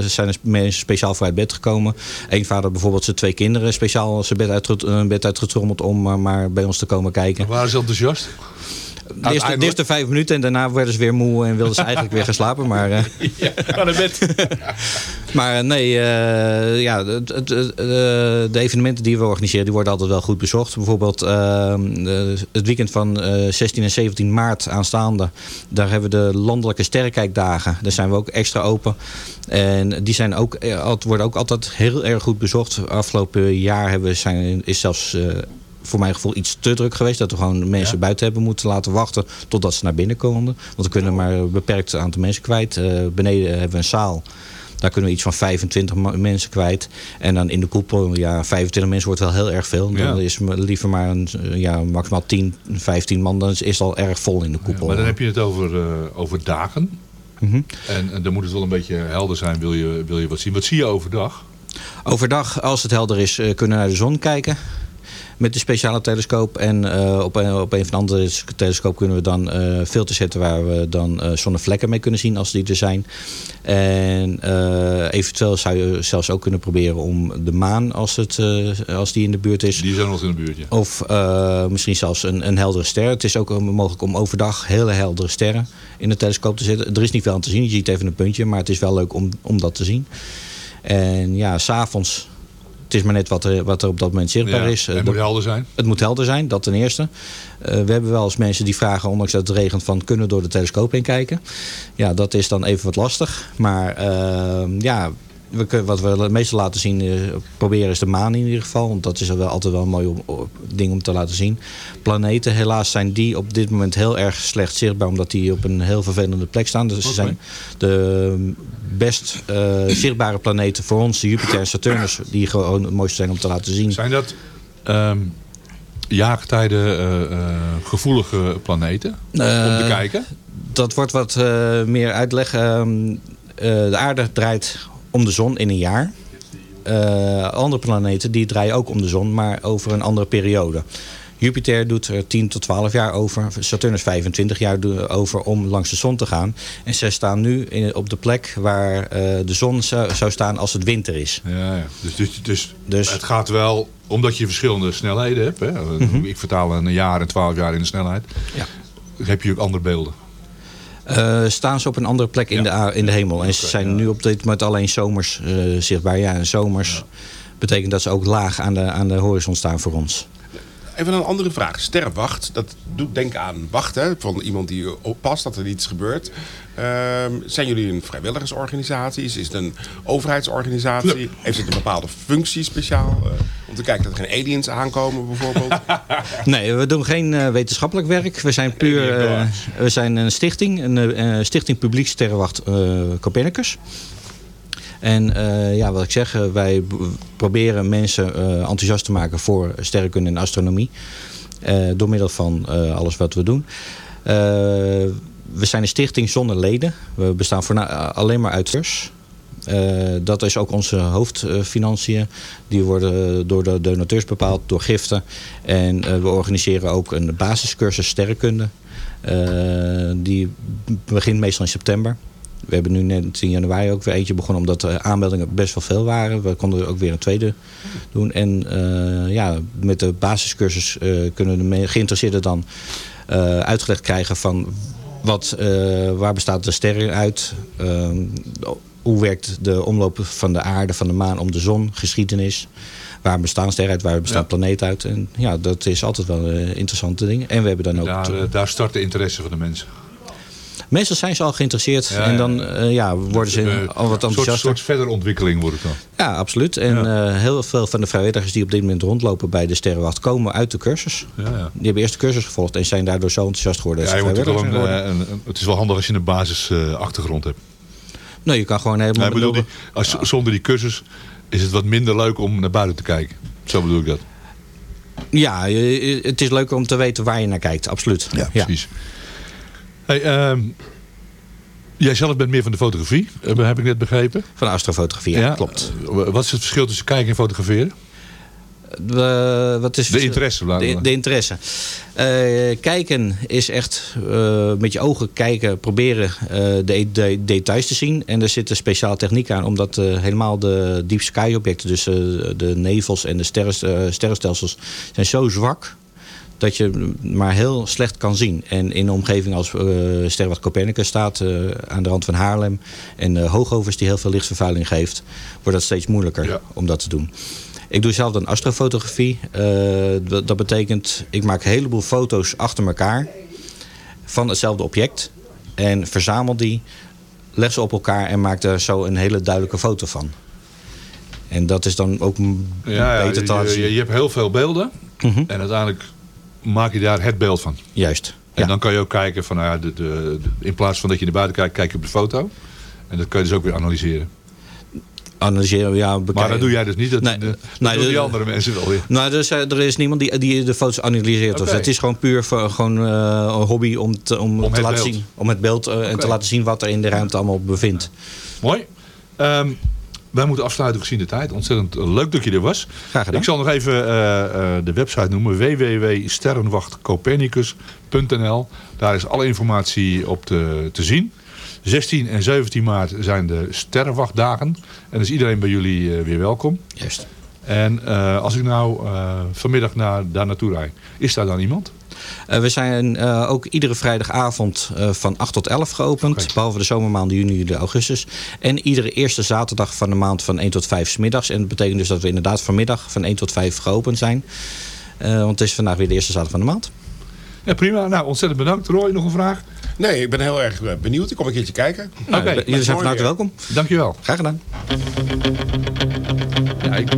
zijn er mensen speciaal voor uit bed gekomen. Eén vader bijvoorbeeld zijn twee kinderen speciaal zijn bed, uit, bed uitgetrommeld om maar, maar bij ons te komen kijken. Waren ze enthousiast? De eerste, de eerste vijf minuten en daarna werden ze weer moe en wilden ze eigenlijk weer gaan slapen. Maar, uh, <laughs> ja, naar bed. <laughs> maar nee, uh, ja, de, evenementen die we organiseren, die worden altijd wel goed bezocht. Bijvoorbeeld uh, het weekend van 16 en 17 maart aanstaande. Daar hebben we de landelijke sterrenkijkdagen. Daar zijn we ook extra open. En die zijn ook, worden ook altijd heel erg goed bezocht. Afgelopen jaar hebben we zijn, is zelfs voor mijn gevoel iets te druk geweest. Dat we gewoon mensen ja. buiten hebben moeten laten wachten totdat ze naar binnen konden. Want we kunnen maar een beperkt aantal mensen kwijt. Uh, beneden hebben we een zaal. Daar kunnen we iets van 25 mensen kwijt. En dan in de koepel, ja, 25 mensen wordt wel heel erg veel. Dan ja. is liever maar een, ja, maximaal 10, 15 man. Dan is het al erg vol in de koepel. Ja, maar dan heb je het over, uh, over dagen. Mm -hmm. en, en dan moet het wel een beetje helder zijn, wil je, wil je wat zien. Wat zie je overdag? Overdag, als het helder is, uh, kunnen we naar de zon kijken met de speciale telescoop. En uh, op, een, op een van de andere telescoop kunnen we dan uh, filters zetten waar we dan uh, zonnevlekken mee kunnen zien als die er zijn. En eventueel zou je zelfs ook kunnen proberen om de maan als, het, als die in de buurt is. Die zijn nog in de buurt, ja. Of misschien zelfs een, een heldere ster. Het is ook mogelijk om overdag hele heldere sterren in de telescoop te zetten. Er is niet veel aan te zien, je ziet even een puntje, maar het is wel leuk om, om dat te zien. En ja, s'avonds Het is maar net wat er, wat er op dat moment zichtbaar Ja, is. het Eh, moet dat- helder zijn. Het moet helder zijn, dat ten eerste. Eh, we hebben wel eens mensen die vragen, ondanks dat het regent, van kunnen we door de telescoop heen kijken. Ja, dat is dan even wat lastig. Maar eh, ja, we, wat we meestal laten zien, eh, proberen is de maan in ieder geval. Want dat is wel altijd wel een mooi om- ding om te laten zien. Planeten, helaas zijn die op dit moment heel erg slecht zichtbaar. Omdat die op een heel vervelende plek staan. Dus ze zijn de best eh, zichtbare planeten voor ons, de Jupiter en Saturnus, die gewoon het mooiste zijn om te laten zien. Zijn dat ehm jaargetijden eh, gevoelige planeten om te kijken? Dat wordt wat meer uitleg. Ehm, eh, de aarde draait om de zon in een jaar. Eh, andere planeten die draaien ook om de zon, maar over een andere periode. Jupiter doet er 10 tot 12 jaar over. Saturnus 25 jaar over om langs de zon te gaan. En zij staan nu in, op de plek waar eh, de zon zou, zou staan als het winter is. Ja, ja. Dus, dus, dus, Dus- het gaat wel, omdat je verschillende snelheden hebt. Hè? Mhm. Ik vertaal een jaar en twaalf jaar in de snelheid. Ja. Heb je ook andere beelden. Eh, staan ze op een andere plek in, de, in de hemel. En ze zijn nu op dit moment alleen zomers eh, zichtbaar. Ja, en zomers betekent dat ze ook laag aan de, aan de horizon staan voor ons. Even een andere vraag. Sterrenwacht, dat doet denken aan wachten van iemand die oppast dat er iets gebeurt. Ehm, zijn jullie een vrijwilligersorganisatie? Is het een overheidsorganisatie? Heeft het een bepaalde functie speciaal? eh, om te kijken dat er geen aliens aankomen bijvoorbeeld? <laughs> Nee, we doen geen eh, wetenschappelijk werk. We zijn puur eh, we zijn een stichting, een stichting Publiek Sterrenwacht Copernicus. En eh, ja, wat ik zeg, eh, wij proberen mensen eh, enthousiast te maken voor sterrenkunde en astronomie. Door middel van alles wat we doen. We zijn een stichting zonder leden. We bestaan voorna- alleen maar uit dat is ook onze hoofdfinanciën. Die worden door de donateurs bepaald door giften. En we organiseren ook een basiscursus sterrenkunde. Eh, die begint meestal in september. We hebben nu net in januari ook weer eentje begonnen, omdat de aanmeldingen best wel veel waren. We konden ook weer een tweede doen. En eh, ja, met de basiscursus eh, kunnen de geïnteresseerden dan eh, uitgelegd krijgen van wat, waar bestaat de sterren uit? Ehm, hoe werkt de omloop van de aarde, van de maan om de zon, geschiedenis? Waar bestaan sterren uit, waar bestaan planeten uit? En ja, dat is altijd wel een interessante dingen. En we hebben dan ook... Daar, daar start de interesse van de mensen. Meestal zijn ze al geïnteresseerd Ja, en dan eh, ja, worden ze Eh, al wat Een soort, enthousiaster. soort verdere ontwikkeling wordt het dan. Ja, absoluut. En eh, heel veel van de vrijwilligers die op dit moment rondlopen bij de Sterrenwacht komen uit de cursus. Ja, ja. Die hebben eerst de cursus gevolgd en zijn daardoor zo enthousiast geworden dat ze een, eh, een- een- het is wel handig als je een basisachtergrond hebt. Nee, je kan gewoon helemaal... Nee, bedoel, die, als, Zonder die cursus is het wat minder leuk om naar buiten te kijken. Zo bedoel ik dat. Ja, het is leuker om te weten waar je naar kijkt, absoluut. Ja, Precies. Hey, ehm, jij zelf bent meer van de fotografie, eh, heb ik net begrepen. Van astrofotografie, ja, klopt. Eh, Wat is het verschil tussen kijken en fotograferen? De, wat is De interesse, De, de interesse. Eh, kijken is echt met je ogen kijken, proberen eh, de, de details te zien. En er zit een speciale techniek aan, omdat helemaal de deep sky objecten, dus de nevels en de sterren, sterrenstelsels, zijn zo zwak dat je maar heel slecht kan zien. En in een omgeving als eh Sterrenwacht Copernicus staat, eh, aan de rand van Haarlem... en uh, Hoogovers die heel veel lichtvervuiling geeft... wordt dat steeds moeilijker om dat te doen. Ik doe zelf dan astrofotografie. Eh, dat, dat betekent, ik maak een heleboel foto's achter elkaar... van hetzelfde object. En verzamel die, leg ze op elkaar... en maak daar zo een hele duidelijke foto van. En dat is dan ook Ja, ja, beter te laten je, je, je hebt heel veel beelden. En uiteindelijk maak je daar het beeld van. Juist. En dan kan je ook kijken van, nou ja, de, de, de- in plaats van dat je naar buiten kijkt, kijk je op de foto. En dat kan je dus ook weer analyseren. Analyseren, ja, Maar bekijken. dat doe jij dus niet. Dat, Nee, dat nee, doen die andere mensen wel weer. Nou, er is, er is niemand die, die de foto's analyseert. Dus het is gewoon puur voor, gewoon, eh, een hobby om, te, om, Om te het laten beeld. zien. Om het beeld eh, en te laten zien wat er in de ruimte allemaal bevindt. Mooi. Ehm, wij moeten afsluiten gezien de tijd. Ontzettend leuk dat je er was. Graag gedaan. Ik zal nog even eh, eh, de website noemen. www.sterrenwachtcopernicus.nl Daar is alle informatie op te, te zien. 16 en 17 maart zijn de Sterrenwachtdagen. En is iedereen bij jullie eh, weer welkom. Juist. En eh, als ik nou eh, vanmiddag naar, daar naartoe rijd, is daar dan iemand? Eh, we zijn eh, ook iedere vrijdagavond eh, van 8 tot 11 geopend. Behalve de zomermaanden juni, juli, augustus. En iedere eerste zaterdag van de maand van 1 tot 5 's middags. En dat betekent dus dat we inderdaad vanmiddag van 1 tot 5 geopend zijn. Eh, want het is vandaag weer de eerste zaterdag van de maand. Ja, prima. Nou, ontzettend bedankt. Roy, nog een vraag? Nee, ik ben heel erg benieuwd. Ik kom een keertje kijken. Nou, Oké, jullie zijn van harte welkom. Dankjewel. Graag gedaan. Ja, ik...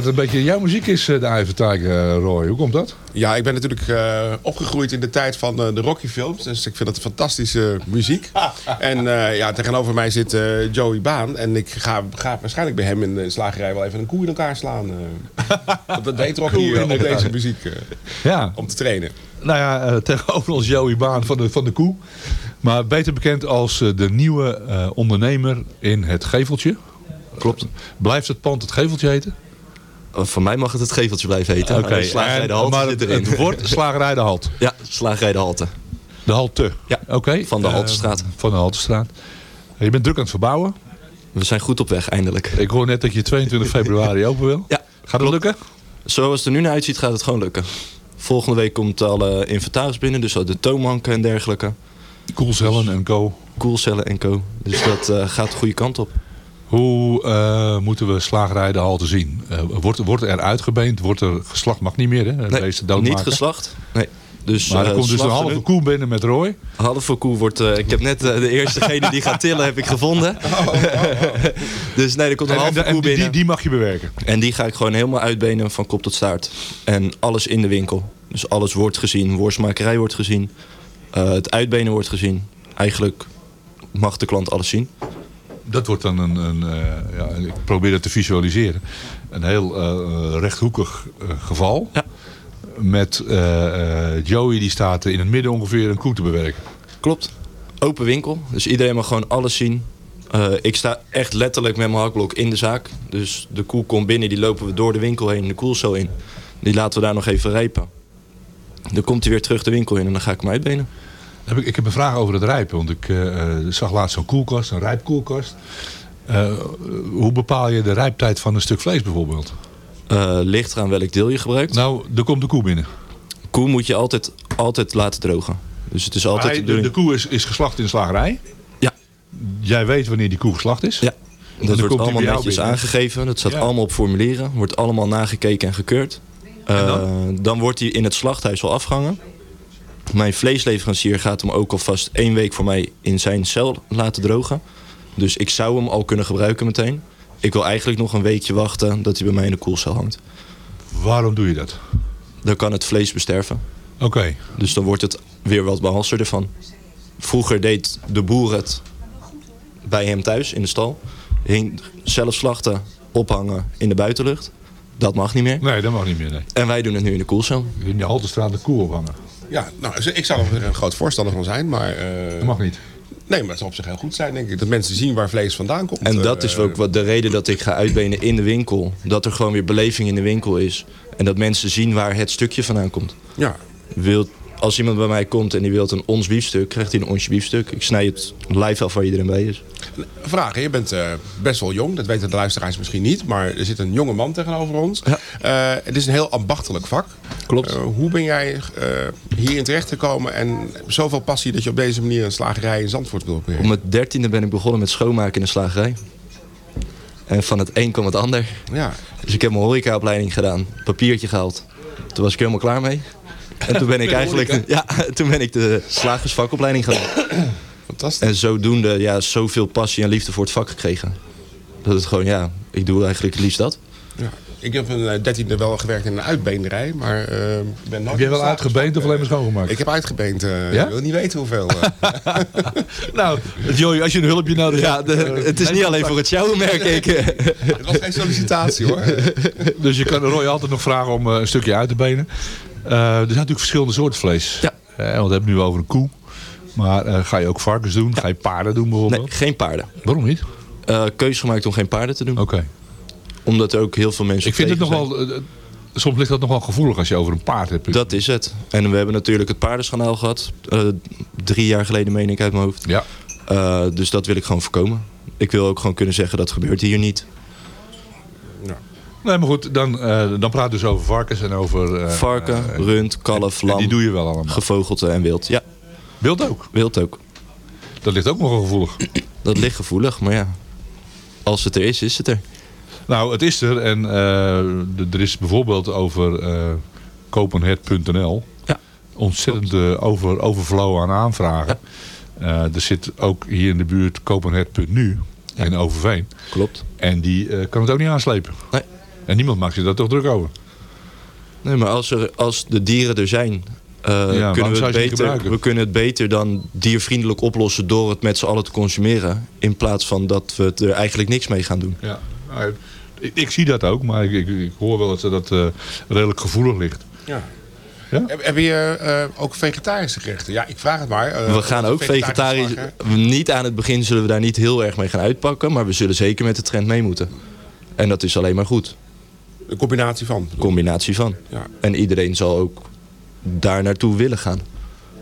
dat het een beetje jouw muziek is, eh, de Iver Tiger, eh, Roy. Hoe komt dat? Ja, ik ben natuurlijk eh, opgegroeid in de tijd van de Rocky films. Dus ik vind dat fantastische muziek. <laughs> en ja, tegenover mij zit Joey Baan. En ik ga, ga waarschijnlijk bij hem in de slagerij wel even een koe in elkaar slaan. Want <laughs> dat deed Rocky Koe in op deze muziek Ja. om te trainen. Nou ja, tegenover ons Joey Baan van de, van de Koe. Maar beter bekend als de nieuwe ondernemer in het Geveltje. Klopt. Blijft het pand het Geveltje heten? Voor mij mag het het geveltje blijven heten. Oké, de slagerij de halte maar het, erin. het wordt slagerij de Halt. Ja, slagerij de halte. De Halte. Ja, Oké. van de eh, Haltestraat. van de Haltestraat. Je bent druk aan het verbouwen. We zijn goed op weg, eindelijk. Ik hoor net dat je 22 <laughs> februari open wil. Ja, Gaat het lukken? Zoals het er nu naar uitziet gaat het gewoon lukken. Volgende week komt alle inventaris binnen, dus de toonbanken en dergelijke. Koelcellen en co. Koelcellen en co. Dus dat eh, gaat de goede kant op. Hoe eh, moeten we slagerij de halte zien? Eh, wordt, wordt er uitgebeend? Wordt er geslacht? Mag niet meer, hè? Nee, niet geslacht. Nee. Dus, Maar er eh, komt dus een halve koe binnen met rooi. Halve koe wordt... ik heb net de eerstegene <laughs> die gaat tillen heb ik gevonden. dus nee, er komt een En- en- halve en koe die- binnen. die mag je bewerken. En die ga ik gewoon helemaal uitbenen van kop tot staart. En alles in de winkel. Dus alles wordt gezien. Worstmakerij wordt gezien. het uitbenen wordt gezien. Eigenlijk mag de klant alles zien. Dat wordt dan een, een eh, ja, ik probeer dat te visualiseren. Een heel eh, rechthoekig eh, geval. Met eh, eh, Joey die staat in het midden ongeveer een koe te bewerken. Klopt. Open winkel. Dus iedereen mag gewoon alles zien. Ik sta echt letterlijk met mijn hakblok in de zaak. Dus de koe komt binnen, die lopen we door de winkel heen, de koelcel in. Die laten we daar nog even rijpen. Dan komt hij weer terug de winkel in en dan ga ik hem uitbenen. Heb ik, ik heb een vraag over het rijpen. Want ik eh, eh, zag laatst zo'n koelkast, een rijpkoelkast. Eh, hoe bepaal je de rijptijd van een stuk vlees bijvoorbeeld? Eh, ligt eraan welk deel je gebruikt. Nou, er komt de koe binnen. Koe moet je altijd, altijd laten drogen. Dus het is altijd Hij- de koe is, is geslacht in de slagerij. Ja. Jij weet wanneer die koe geslacht is. Ja. Dan Dat wordt allemaal netjes binnen. aangegeven. Dat staat Ja. allemaal op formulieren. Wordt allemaal nagekeken en gekeurd. En dan? wordt hij in het slachthuis al afgehangen. Mijn vleesleverancier gaat hem ook alvast één week voor mij in zijn cel laten drogen. Dus ik zou hem al kunnen gebruiken meteen. Ik wil eigenlijk nog een weekje wachten dat hij bij mij in de koelcel hangt. Waarom doe je dat? Dan kan het vlees besterven. Oké. Dus dan wordt het weer wat behalster ervan. Vroeger deed de boer het bij hem thuis in de stal. Hing zelf slachten, ophangen in de buitenlucht. Dat mag niet meer. Nee, dat mag niet meer. Nee. En wij doen het nu in de koelcel. In de Haltestraat de koe ophangen. Ja, nou, ik zou er een groot voorstander van zijn, maar... eh, Dat mag niet. Nee, maar het zou op zich heel goed zijn, denk ik. Dat mensen zien waar vlees vandaan komt. En dat Eh, is ook wat de reden dat ik ga uitbenen in de winkel. Dat er gewoon weer beleving in de winkel is. En dat mensen zien waar het stukje vandaan komt. Ja. Wilt, als iemand bij mij komt en die wil een ons biefstuk, krijgt hij een onsje biefstuk. Ik snij het live af waar iedereen bij is. Vraag, hè? je bent eh, best wel jong, dat weten de luisteraars misschien niet, maar er zit een jonge man tegenover ons. Eh, het is een heel ambachtelijk vak. Klopt. Eh, hoe ben jij eh, hierin terecht gekomen en zoveel passie dat je op deze manier een slagerij in Zandvoort wil opereren? Om mijn dertiende ben ik begonnen met schoonmaken in de slagerij. En van het een kwam het ander. Ja. Dus ik heb mijn horecaopleiding gedaan, papiertje gehaald. Toen was ik helemaal klaar mee. En toen ben ik eigenlijk ja, <laughs> toen ben ik de slagersvakopleiding gedaan. Fantastisch. En zodoende ja, zoveel passie en liefde voor het vak gekregen. Dat het gewoon, ja, ik doe eigenlijk het liefst dat. Ja. Ik heb een eh, dertiende wel gewerkt in een uitbeenderij, maar eh, ik ben nooit Heb jij wel uitgebeend of alleen maar schoongemaakt? Ik heb uitgebeend. eh, Ja? Ik wil niet weten hoeveel. eh. <laughs> Nou, Joey, als je een hulpje nodig Ja, de- eh, het is niet alleen voor het sjouwen, merk ik. <laughs> Het was geen sollicitatie hoor. Dus je kan Roy altijd nog vragen om eh, een stukje uit te benen. Eh, er zijn natuurlijk verschillende soorten vlees. Ja. Eh, want we hebben het nu over een koe. Maar eh, ga je ook varkens doen? Ga je paarden doen bijvoorbeeld? Nee, geen paarden. Waarom niet? Keuze gemaakt om geen paarden te doen. Oké. Omdat er ook heel veel mensen Ik vind het nog tegen zijn. wel... eh, soms ligt dat nog wel gevoelig als je over een paard hebt. Dat is het. En we hebben natuurlijk het paardenschanaal gehad. eh, drie jaar geleden meen ik uit mijn hoofd. Ja. Dus dat wil ik gewoon voorkomen. Ik wil ook gewoon kunnen zeggen dat gebeurt hier niet. Nee, maar goed, dan, eh dan praat dus over varkens en over... eh, Varken, eh, rund, kalf, en lam, die doe je wel allemaal. gevogelte en wild. Ja, Wild ook. wild ook. Dat ligt ook nogal gevoelig. <clears throat> Dat ligt gevoelig, maar ja. Als het er is, is het er. Nou, het is er. En er is bijvoorbeeld over kopenhet.nl Ja. ontzettend over, overflow aan aanvragen. Er zit ook hier in de buurt kopenhet.nu in Overveen. Klopt. En die kan het ook niet aanslepen. Nee. En niemand maakt zich daar toch druk over. Nee, maar als, er, als de dieren er zijn, eh, kunnen we, het beter, gebruiken? we kunnen het beter dan diervriendelijk oplossen door het met z'n allen te consumeren. In plaats van dat we het er eigenlijk niks mee gaan doen. Ja. Ik, ik zie dat ook, maar ik, ik, ik hoor wel dat dat eh, redelijk gevoelig ligt. Ja. Ja? Heb, heb je eh, ook vegetarische gerechten? Ja, ik vraag het maar. Eh, we gaan ook vegetarisch. Niet aan het begin zullen we daar niet heel erg mee gaan uitpakken. Maar we zullen zeker met de trend mee moeten. En dat is alleen maar goed. Een combinatie van. Combinatie van. Ja. En iedereen zal ook daar naartoe willen gaan.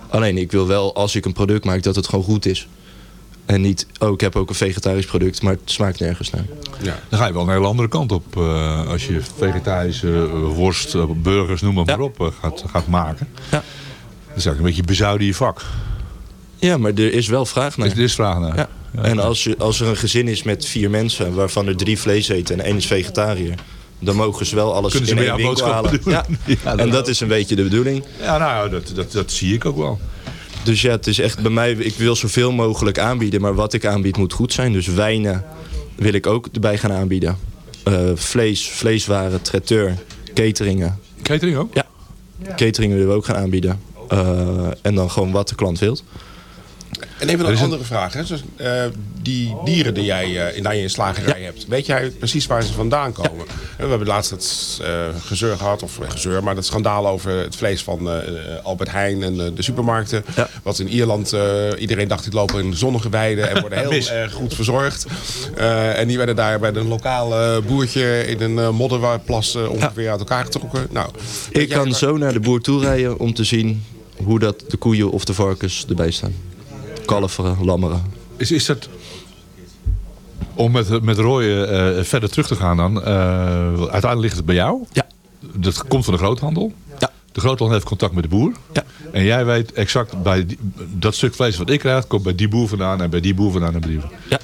Alleen ik wil wel, als ik een product maak, dat het gewoon goed is. En niet, oh ik heb ook een vegetarisch product, maar het smaakt nergens naar. Ja. Dan ga je wel een hele andere kant op. eh, als je vegetarische worst, eh, burgers, noem maar, maar op, eh, gaat, gaat maken. Ja. Dat is eigenlijk een beetje bezuiden je vak. Ja, maar er is wel vraag naar. Er is vraag naar. Ja. En als, je, als er een gezin is met vier mensen, waarvan er drie vlees eten en één is vegetariër, dan mogen ze wel alles Kunnen ze in één winkel halen. boodschappen doen? Ja. <laughs> Ja, en dat is een beetje de bedoeling. Ja, nou, dat, dat, dat zie ik ook wel. Dus ja, het is echt bij mij, ik wil zoveel mogelijk aanbieden, maar wat ik aanbied moet goed zijn. Dus wijnen wil ik ook erbij gaan aanbieden. Eh, vlees, vleeswaren, traiteur, cateringen. Catering ook? Ja, catering willen we ook gaan aanbieden. Eh, en dan gewoon wat de klant wilt. En even een andere vraag. Hè? Dus, eh, die dieren die jij eh, in, in je slagerij hebt, weet jij precies waar ze vandaan komen? We hebben laatst het eh, gezeur gehad, of gezeur, maar dat schandaal over het vlees van Albert Heijn en de supermarkten. Wat in Ierland, iedereen dacht die lopen in zonnige weiden en worden <laughs> heel erg goed verzorgd. En die werden daar bij een lokaal boertje in een modderplas ongeveer uit elkaar getrokken. Nou, Ik kan zo naar de boer toe rijden om te zien hoe dat de koeien of de varkens erbij staan. Kalveren, lammeren. Is, is dat... Om met, met Roy eh, verder terug te gaan dan. eh, uiteindelijk ligt het bij jou. Ja. Dat komt van de groothandel. Ja. De groothandel heeft contact met de boer. Ja. En jij weet exact bij die- dat stuk vlees wat ik krijg, komt bij die boer vandaan en bij die boer vandaan en bij die boer. Ja.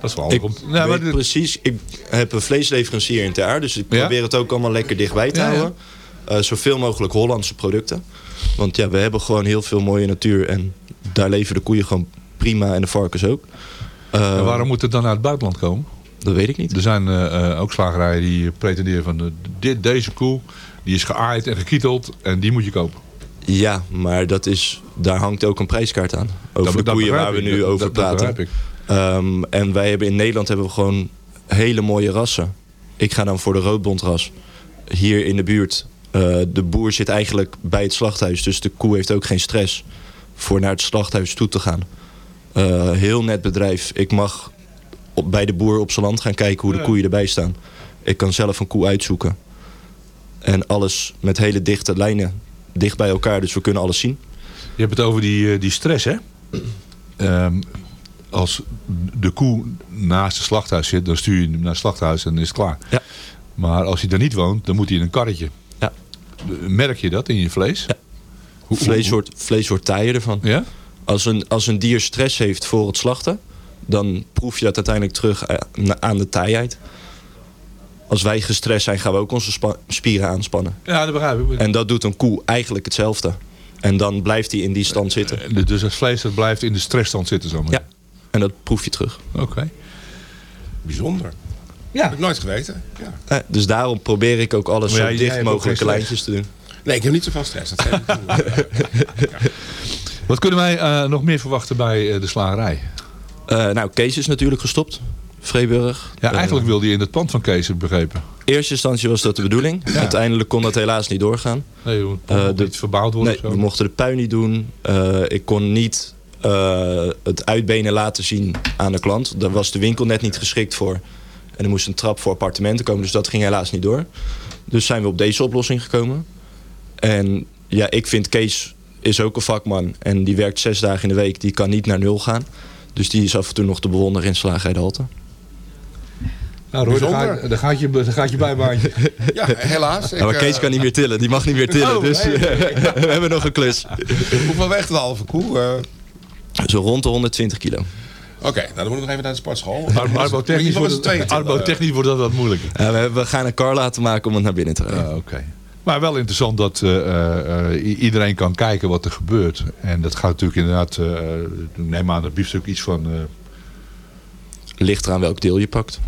Dat is wel handig. weet dit- precies, ik heb een vleesleverancier in Ter, dus ik Ja? probeer het ook allemaal lekker dichtbij te Ja, ja. houden. Eh, zoveel mogelijk Hollandse producten. Want ja, we hebben gewoon heel veel mooie natuur en daar leven de koeien gewoon prima en de varkens ook. En waarom moet het dan uit het buitenland komen? Dat weet ik niet. Er zijn eh, eh, ook slagerijen die pretenderen van eh, dit, deze koe, die is geaaid en gekieteld en die moet je kopen. Ja, maar dat is, daar hangt ook een prijskaart aan. Over Dat- de koeien waar we nu Dat- over dat- praten. Ehm, en wij hebben in Nederland hebben we gewoon hele mooie rassen. Ik ga dan voor de roodbondras. Hier in de buurt. de boer zit eigenlijk bij het slachthuis. Dus de koe heeft ook geen stress voor naar het slachthuis toe te gaan. Eh, heel net bedrijf. Ik mag op, bij de boer op zijn land gaan kijken hoe de koeien erbij staan. Ik kan zelf een koe uitzoeken. En alles met hele dichte lijnen. Dicht bij elkaar, dus we kunnen alles zien. Je hebt het over die, eh, die stress, hè? Ehm, als de koe naast het slachthuis zit, dan stuur je hem naar het slachthuis en is het klaar. Ja. Maar als hij daar niet woont, dan moet hij in een karretje. Ja. Merk je dat in je vlees? Ja. Vlees, wordt, vlees wordt taaier ervan. Ja? Als een, als een dier stress heeft voor het slachten, dan proef je dat uiteindelijk terug eh, aan de taaiheid. Als wij gestrest zijn, gaan we ook onze spieren aanspannen. Ja, dat begrijp ik. En dat doet een koe eigenlijk hetzelfde. En dan blijft hij in die stand zitten. Eh, Dus het vlees dat blijft in de stressstand zitten zo maar. Ja, en dat proef je terug. Oké. Bijzonder. Ja. Heb ik nooit geweten. Ja. Eh, Dus daarom probeer ik ook alles zo dicht mogelijke geen lijntjes te doen. Nee, ik heb niet zoveel stress. Dat toe. <laughs> Wat kunnen wij eh, nog meer verwachten bij eh, de slagerij? Eh, nou, Kees is natuurlijk gestopt. Vreeburg. Ja, eigenlijk wilde je in het pand van Kees, begrepen. In eerste instantie was dat de bedoeling. Uiteindelijk kon dat helaas niet doorgaan. Nee, het Eh, de- niet verbouwd worden Nee, of zo. we mochten de puin niet doen. Eh, ik kon niet eh, het uitbenen laten zien aan de klant. Daar was de winkel net niet geschikt voor. En er moest een trap voor appartementen komen. Dus dat ging helaas niet door. Dus zijn we op deze oplossing gekomen. En ja, ik vind Kees is ook een vakman. En die werkt zes dagen in de week. Die kan niet naar nul gaan. Dus die is af en toe nog te bewonderen in Slagerij de Halte. Nou, Roy, daar gaat, daar gaat je, daar gaat je bijbaantje. <laughs> Ja, helaas. Ja, maar Kees eh, kan niet meer tillen. Die mag niet meer <laughs> tillen. Oh, dus nee, nee, <laughs> we hebben nog een klus. Hoeveel weegt een halve koe? Eh, Zo rond de 120 kilo. Oké, nou dan moet ik nog even naar de sportschool. Arbo- Arbotechnisch wordt arbotechnisch wordt dat wat moeilijker. Ja, we, we gaan een car laten maken om het naar binnen te rijden. Ja, Oké. Maar wel interessant dat eh, eh, iedereen kan kijken wat er gebeurt. En dat gaat natuurlijk inderdaad, ik neem aan dat biefstuk iets van... Ligt eraan welk deel je pakt.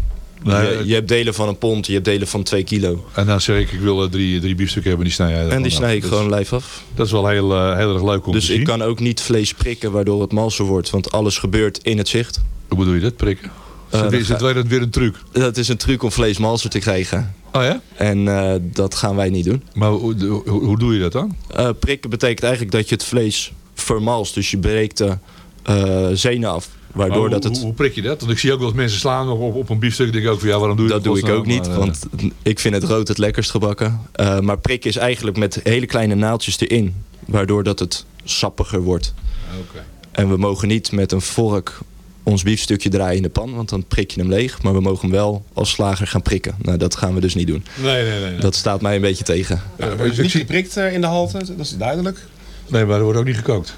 Nee, je, je hebt delen van een pond, je hebt delen van 2 kilo. en dan zeg ik, ik wil drie, drie biefstukken hebben, die snij jij En die snij af. ik Dus gewoon lijf af. Dat is wel heel, heel erg leuk om Dus te zien. ik kan ook niet vlees prikken waardoor het malser wordt. Want alles gebeurt in het zicht. Hoe bedoel je dat, prikken? Is het weer, weer een truc? Dat is een truc om vlees malser te krijgen. Oh ja? En eh, dat gaan wij niet doen. Maar hoe, hoe, hoe doe je dat dan? Eh, prikken betekent eigenlijk dat je het vlees vermalst. Dus je breekt de eh zenen af. Waardoor Maar dat hoe, het... hoe, hoe prik je dat? Want ik zie ook wel eens mensen slaan op, op, op een biefstuk. Ik denk ook van ja, waarom doe je Dat doe ik ook niet, Maar, want ik vind het rood het lekkerst gebakken. Maar prikken is eigenlijk met hele kleine naaldjes erin. Waardoor dat het sappiger wordt. Oké. En we mogen niet met een vork ons biefstukje draaien in de pan, want dan prik je hem leeg. Maar we mogen hem wel als slager gaan prikken. Nou, dat gaan we dus niet doen. Nee, nee, nee. Dat staat mij een beetje tegen. Ja, wordt dus niet geprikt eh, in de halte, dat is duidelijk. Nee, maar er wordt ook niet gekookt.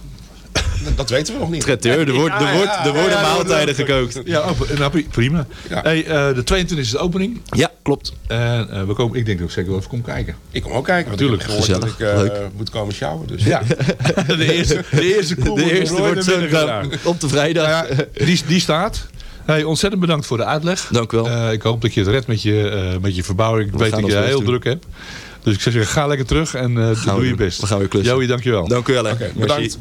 Dat weten we nog niet. Traiteur, er, wordt, er, wordt, er worden maaltijden gekookt. Ja, oh, nou, prima. Hey, eh, de 22 is de opening. Ja, klopt. En eh, we komen, ik denk dat ik zeker wel even kom kijken. Ik kom ook kijken. Natuurlijk, ik gezellig. Ik eh, Leuk. moet komen sjouwen. Dus. Ja, <laughs> de eerste, de eerste koel De eerste wordt zo op de vrijdag. Nou ja, die, die staat. Hey, ontzettend bedankt voor de uitleg. Dank u wel. Eh, ik hoop dat je het redt met je, eh, met je verbouwing. Ik We weet dat je heel doen. druk hebt. Dus ik zou zeggen, ga lekker terug en eh, doe je best. We gaan weer klussen. Joey, dankjewel. Dank u wel. Merci. bedankt.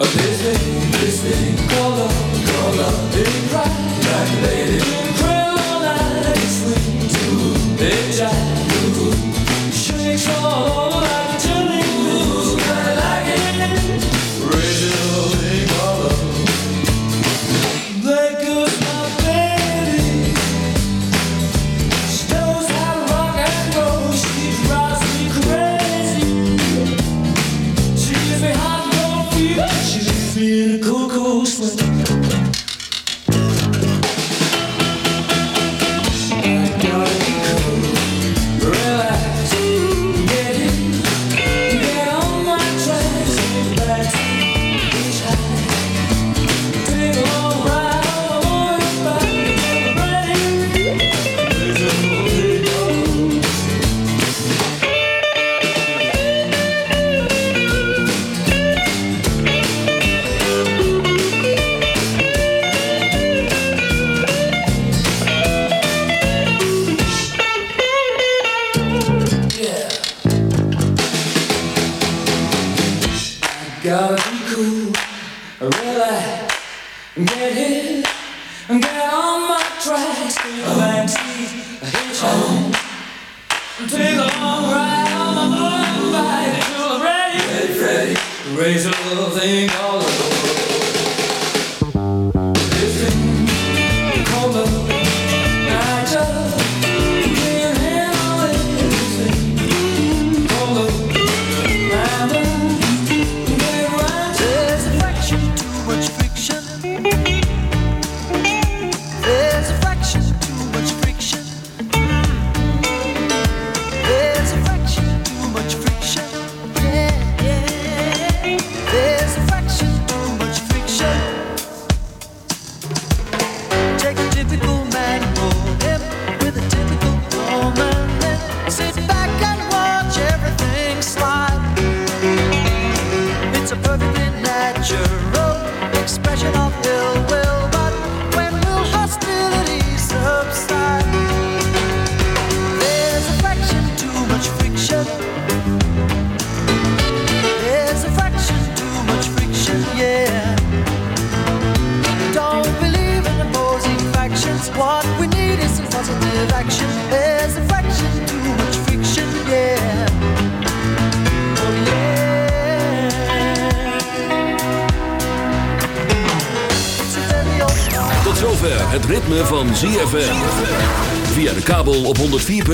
A busy, busy, call up, call up, big right, right lady.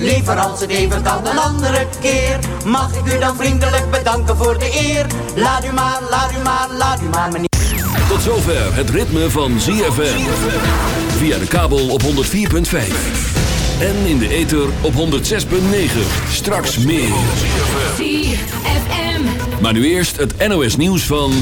Liever als het even kan een andere keer. Mag ik u dan vriendelijk bedanken voor de eer? Laat u maar, laat u maar, laat u maar meneer. Tot zover het ritme van ZFM. Via de kabel op 104.5. En in de ether op 106.9. Straks meer. ZFM. Maar nu eerst het NOS nieuws van